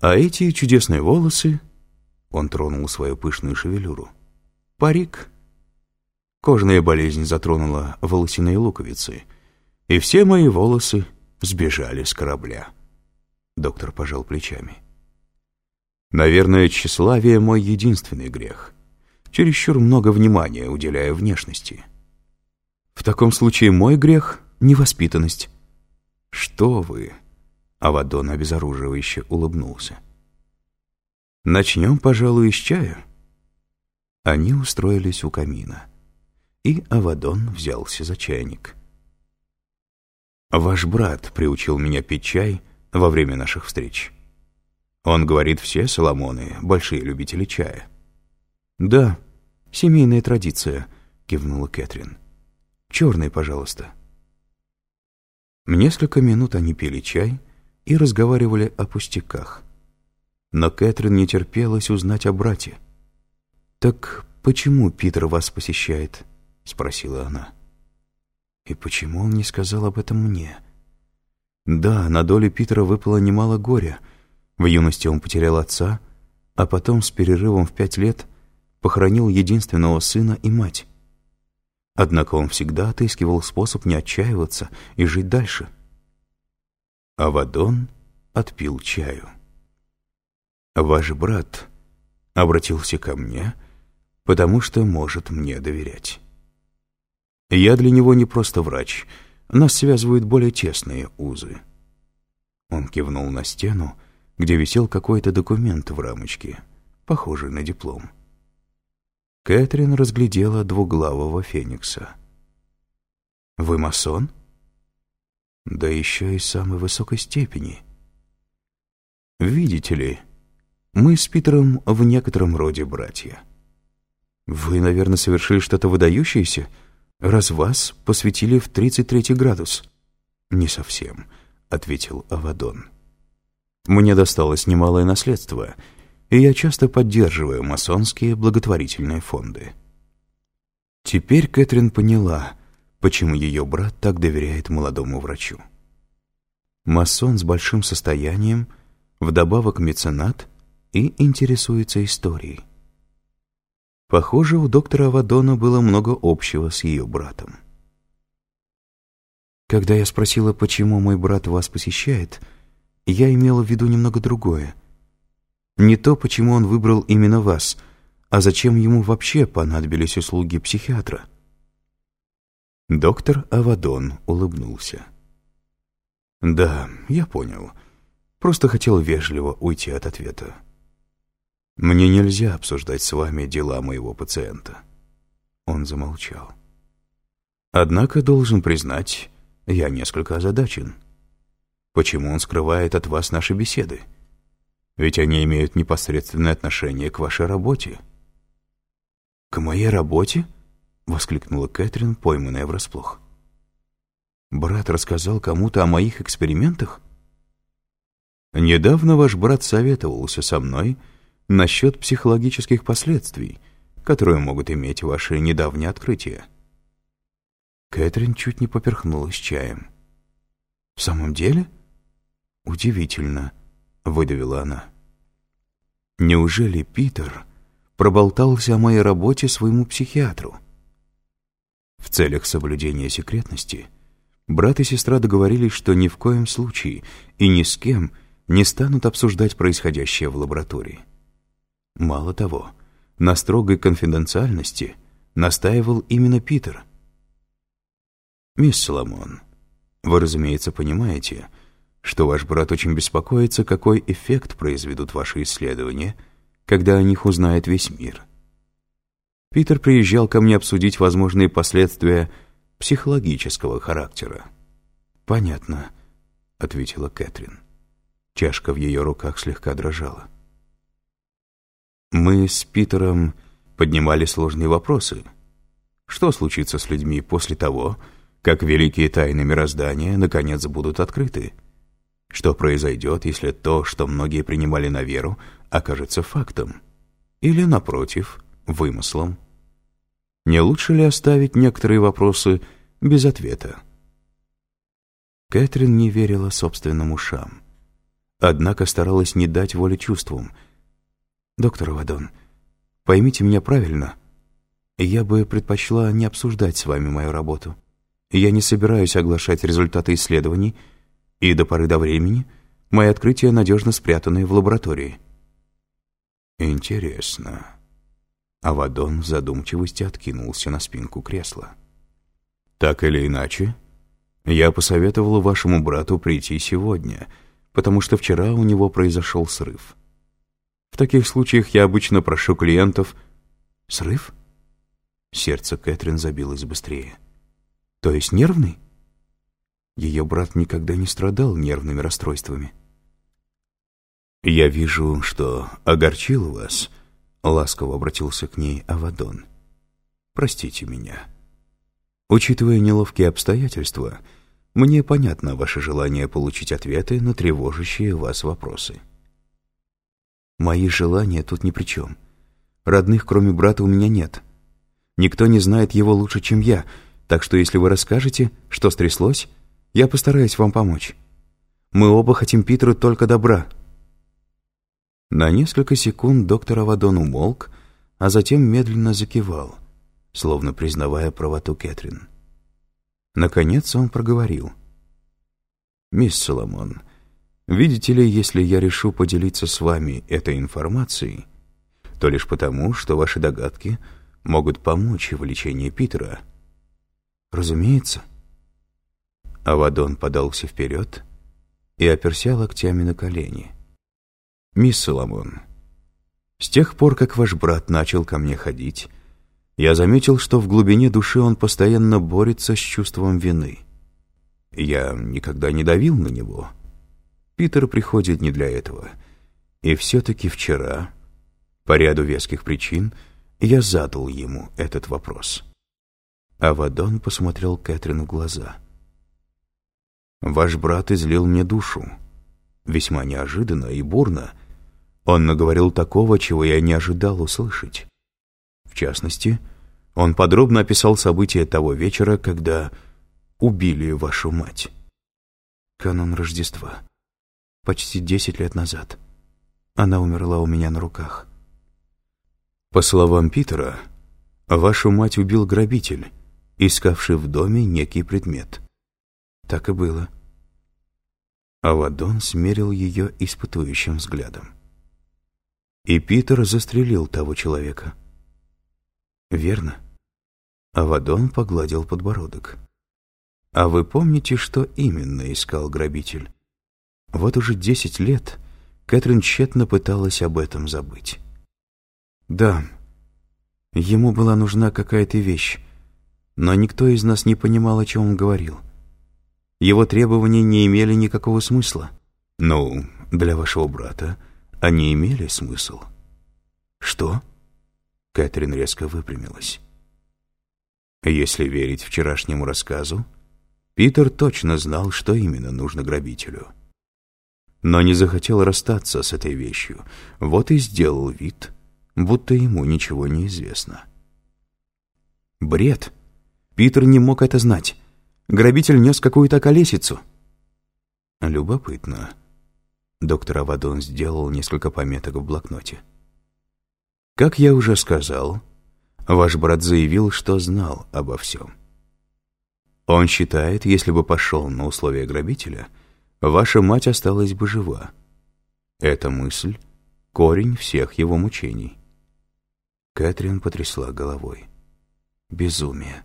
А эти чудесные волосы... Он тронул свою пышную шевелюру. Парик. Кожная болезнь затронула волосяные луковицы, и все мои волосы сбежали с корабля. Доктор пожал плечами. Наверное, тщеславие — мой единственный грех. Чересчур много внимания уделяя внешности. В таком случае мой грех — невоспитанность. Что вы? Авадон обезоруживающе улыбнулся. Начнем, пожалуй, с чая. Они устроились у камина, и Авадон взялся за чайник. Ваш брат приучил меня пить чай во время наших встреч. Он говорит, все Соломоны — большие любители чая. «Да, семейная традиция», — кивнула Кэтрин. «Черный, пожалуйста». Несколько минут они пили чай и разговаривали о пустяках. Но Кэтрин не терпелась узнать о брате. «Так почему Питер вас посещает?» — спросила она. «И почему он не сказал об этом мне?» «Да, на долю Питера выпало немало горя», — в юности он потерял отца, а потом с перерывом в пять лет похоронил единственного сына и мать. Однако он всегда отыскивал способ не отчаиваться и жить дальше. Авадон отпил чаю. «Ваш брат обратился ко мне, потому что может мне доверять. Я для него не просто врач, нас связывают более тесные узы». Он кивнул на стену, где висел какой-то документ в рамочке, похожий на диплом. Кэтрин разглядела двуглавого феникса. «Вы масон?» «Да еще и самой высокой степени». «Видите ли, мы с Питером в некотором роде братья. Вы, наверное, совершили что-то выдающееся, раз вас посвятили в 33 градус». «Не совсем», — ответил Авадон. Мне досталось немалое наследство, и я часто поддерживаю масонские благотворительные фонды. Теперь Кэтрин поняла, почему ее брат так доверяет молодому врачу. Масон с большим состоянием, вдобавок меценат и интересуется историей. Похоже, у доктора Авадона было много общего с ее братом. Когда я спросила, почему мой брат вас посещает, — я имела в виду немного другое. Не то, почему он выбрал именно вас, а зачем ему вообще понадобились услуги психиатра. Доктор Авадон улыбнулся. «Да, я понял. Просто хотел вежливо уйти от ответа. Мне нельзя обсуждать с вами дела моего пациента». Он замолчал. «Однако, должен признать, я несколько озадачен». Почему он скрывает от вас наши беседы? Ведь они имеют непосредственное отношение к вашей работе». «К моей работе?» — воскликнула Кэтрин, пойманная врасплох. «Брат рассказал кому-то о моих экспериментах?» «Недавно ваш брат советовался со мной насчет психологических последствий, которые могут иметь ваши недавние открытия». Кэтрин чуть не поперхнулась чаем. «В самом деле?» «Удивительно», — выдавила она. «Неужели Питер проболтался о моей работе своему психиатру?» В целях соблюдения секретности брат и сестра договорились, что ни в коем случае и ни с кем не станут обсуждать происходящее в лаборатории. Мало того, на строгой конфиденциальности настаивал именно Питер. «Мисс Соломон, вы, разумеется, понимаете, что ваш брат очень беспокоится, какой эффект произведут ваши исследования, когда о них узнает весь мир. Питер приезжал ко мне обсудить возможные последствия психологического характера. «Понятно», — ответила Кэтрин. Чашка в ее руках слегка дрожала. «Мы с Питером поднимали сложные вопросы. Что случится с людьми после того, как великие тайны мироздания наконец будут открыты?» Что произойдет, если то, что многие принимали на веру, окажется фактом? Или, напротив, вымыслом? Не лучше ли оставить некоторые вопросы без ответа? Кэтрин не верила собственным ушам. однако старалась не дать воли чувствам. «Доктор Авадон, поймите меня правильно. Я бы предпочла не обсуждать с вами мою работу. Я не собираюсь оглашать результаты исследований, и до поры до времени мои открытия надежно спрятаны в лаборатории». «Интересно». Авадон в задумчивости откинулся на спинку кресла. «Так или иначе, я посоветовал вашему брату прийти сегодня, потому что вчера у него произошел срыв. В таких случаях я обычно прошу клиентов... Срыв? Сердце Кэтрин забилось быстрее. То есть нервный? Ее брат никогда не страдал нервными расстройствами. «Я вижу, что огорчил вас», — ласково обратился к ней Авадон. «Простите меня». Учитывая неловкие обстоятельства, мне понятно ваше желание получить ответы на тревожащие вас вопросы. Мои желания тут ни при чем. Родных, кроме брата, у меня нет. Никто не знает его лучше, чем я, так что если вы расскажете, что стряслось, я постараюсь вам помочь. Мы оба хотим Питеру только добра». На несколько секунд доктор Авадон умолк, а затем медленно закивал — словно признавая правоту Кэтрин. Наконец он проговорил. «Мисс Соломон, видите ли, если я решу поделиться с вами этой информацией, то лишь потому, что ваши догадки могут помочь в лечении Питера». «Разумеется». Авадон подался вперед и оперся локтями на колени. «Мисс Соломон, с тех пор, как ваш брат начал ко мне ходить, я заметил, что в глубине души он постоянно борется с чувством вины. Я никогда не давил на него. Питер приходит не для этого. И все-таки вчера, по ряду веских причин, я задал ему этот вопрос. Авадон посмотрел Кэтрин в глаза. «Ваш брат излил мне душу. Весьма неожиданно и бурно. Он наговорил такого, чего я не ожидал услышать. В частности, он подробно описал события того вечера, когда убили вашу мать. Канон Рождества. Почти десять лет назад. Она умерла у меня на руках. По словам Питера, вашу мать убил грабитель, искавший в доме некий предмет. Так и было. Авадон смерил ее испытующим взглядом. И Питер застрелил того человека. Верно? Авадон погладил подбородок. «А вы помните, что именно искал грабитель? Вот уже десять лет Кэтрин тщетно пыталась об этом забыть». «Да, ему была нужна какая-то вещь, но никто из нас не понимал, о чем он говорил. Его требования не имели никакого смысла». «Ну, для вашего брата они имели смысл». «Что?» Кэтрин резко выпрямилась. Если верить вчерашнему рассказу, Питер точно знал, что именно нужно грабителю. Но не захотел расстаться с этой вещью, вот и сделал вид, будто ему ничего не известно. Бред! Питер не мог это знать. Грабитель нес какую-то колесицу. Любопытно. Доктор Авадон сделал несколько пометок в блокноте. Как я уже сказал, Ваш брат заявил, что знал обо всем. Он считает, если бы пошел на условия грабителя, ваша мать осталась бы жива. Эта мысль — корень всех его мучений. Кэтрин потрясла головой. Безумие.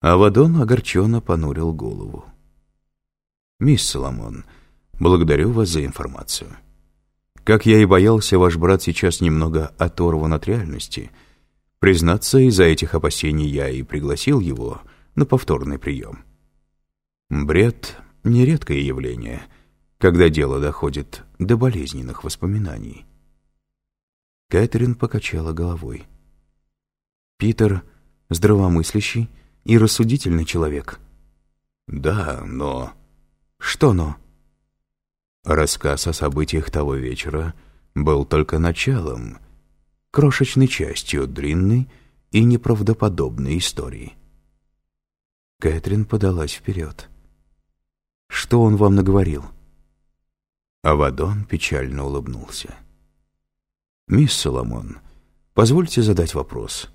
Авадон огорченно понурил голову. «Мисс Соломон, благодарю вас за информацию. Как я и боялся, ваш брат сейчас немного оторван от реальности — Признаться, из-за этих опасений я и пригласил его на повторный прием. Бред — нередкое явление, когда дело доходит до болезненных воспоминаний. Кэтрин покачала головой. «Питер — здравомыслящий и рассудительный человек». «Да, но...» «Что но?» Рассказ о событиях того вечера был только началом крошечной частью длинной и неправдоподобной истории. Кэтрин подалась вперед. «Что он вам наговорил?» Авадон печально улыбнулся. «Мисс Соломон, позвольте задать вопрос.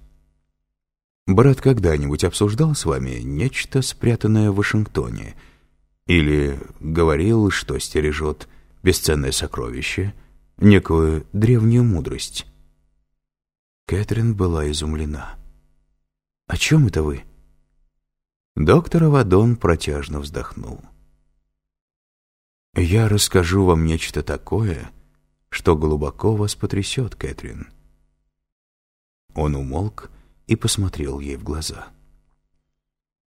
Брат когда-нибудь обсуждал с вами нечто, спрятанное в Вашингтоне, или говорил, что стережет бесценное сокровище, некую древнюю мудрость?» Кэтрин была изумлена. «О чем это вы?» Доктор Авадон протяжно вздохнул. «Я расскажу вам нечто такое, что глубоко вас потрясет, Кэтрин». Он умолк и посмотрел ей в глаза.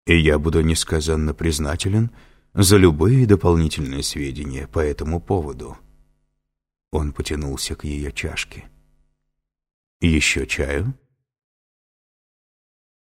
«И я буду несказанно признателен за любые дополнительные сведения по этому поводу». Он потянулся к ее чашке. «Еще чаю?»